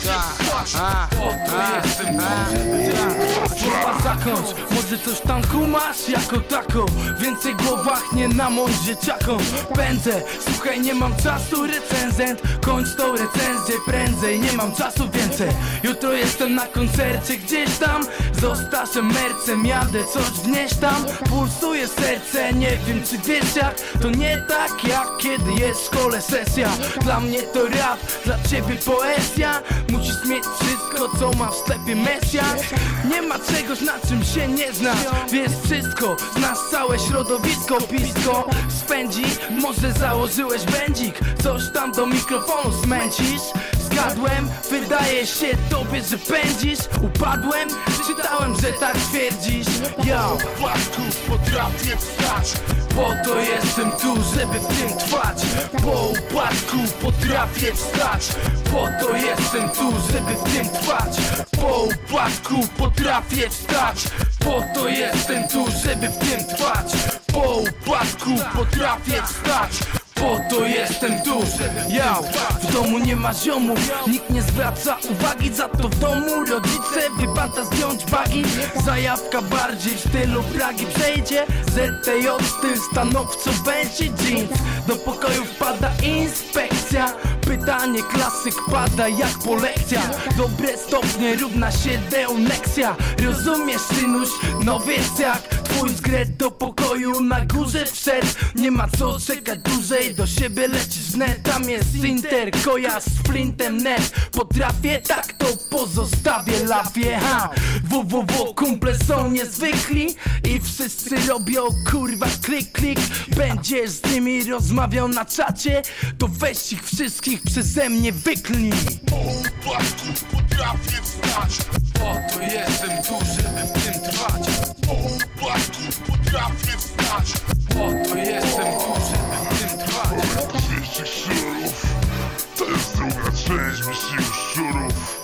Po to Zakończ, może coś tam kumasz jako tako Więcej głowach nie na dzieciakom. Pędzę, słuchaj nie mam czasu recenzent. Kończ tą recenzję prędzej, nie mam czasu więcej. Jutro jestem na koncercie gdzieś tam. Zostaszę mercem, jadę coś wnieść tam. Pulsuje serce, nie wiem czy wiesz jak. To nie tak jak kiedy jest w szkole sesja. Dla mnie to rap, dla ciebie poezja. Musisz mieć wszystko co ma w sklepie Mesjasz Nie ma czegoś na czym się nie znasz Wiesz wszystko, znasz całe środowisko Pisko spędzi, może założyłeś będzik. Coś tam do mikrofonu smęcisz Zgadłem, wydaje się tobie, że pędzisz. Upadłem, czytałem, że tak twierdzisz. Ja Upadku potrafię wstać. Po to jestem tu, żeby w tym trwać. Po upadku potrafię wstać. Po to jestem tu, żeby w tym trwać. Po upadku potrafię wstać. Po to jestem tu, żeby w tym trwać. Po upadku potrafię wstać ja W domu nie ma ziomów, nikt nie zwraca uwagi Za to w domu rodzice wypada zdjąć bagi. Zajawka bardziej w stylu Pragi przejdzie ZTJ styl stanowczo będzie jeans. Do pokoju wpada inspekcja Pytanie klasyk pada jak po lekcjach. Dobre stopnie równa się deoneksja Rozumiesz synuś, no wiesz jak Twój zgret do pokoju na górze wszedł. Nie ma co czekać dłużej Do siebie lecisz wnet Tam jest Inter, koja z flintem net. Potrafię, tak to pozostawię lafie. Ha! Www, kumple są niezwykli I wszyscy robią kurwa klik klik. Będziesz z nimi rozmawiał na czacie To weź ich wszystkich przeze mnie wyklnij upadku potrafię wstać. Po jestem tu, you should've.